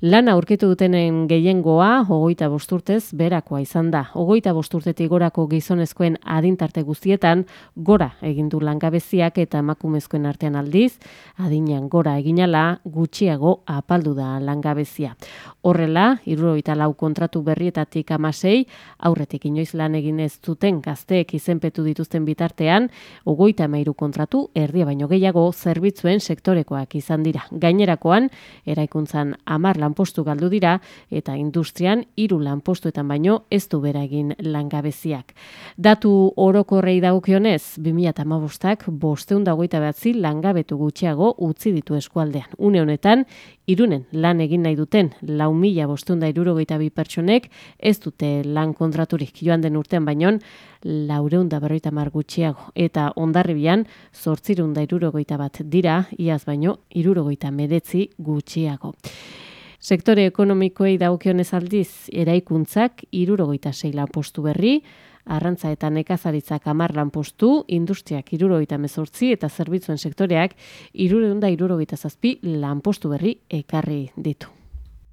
Lan aurkitu dutenen gehiengoa, ogoita bosturtez, berakoa izan da. Ogoita bosturtetik gorako gizonezkoen adintarte guztietan, gora egindu langabeziak eta emakumezkoen artean aldiz, adinean gora eginala, gutxiago apaldu da langabezia. Horrela, iruroita lau kontratu berrietatik amasei, aurretik inoiz lan egin ez zuten gazteek izenpetu dituzten bitartean, ogoita emairu kontratu, erdia baino gehiago, zerbitzuen sektorekoak izan dira. Gainerakoan, eraikuntzan amar lan lanpostu galdu dira eta industrian hiru lanpostuetan baino ez du bera egin langabeziak. Datu orokorrei dagokionez 2015ak 529 langabetu gutxiago utzi ditu eskualdean. Une honetan Irunen lan egin nahi duten 4572 pertsonek ez dute lan kontraturik joan den urtean bainon 450 gutxiago eta Hondarribian 861 bat dira iaz baino 69 gutxiago. Sektore ekonomikoei daukionez aldiz, eraikuntzak irurogeita sei postu berri, arrantza eta nekazaritzak amar postu, industriak irurogeita mezortzi eta zerbitzuen sektoreak irureunda irurogeita zazpi lanpostu berri ekarri ditu.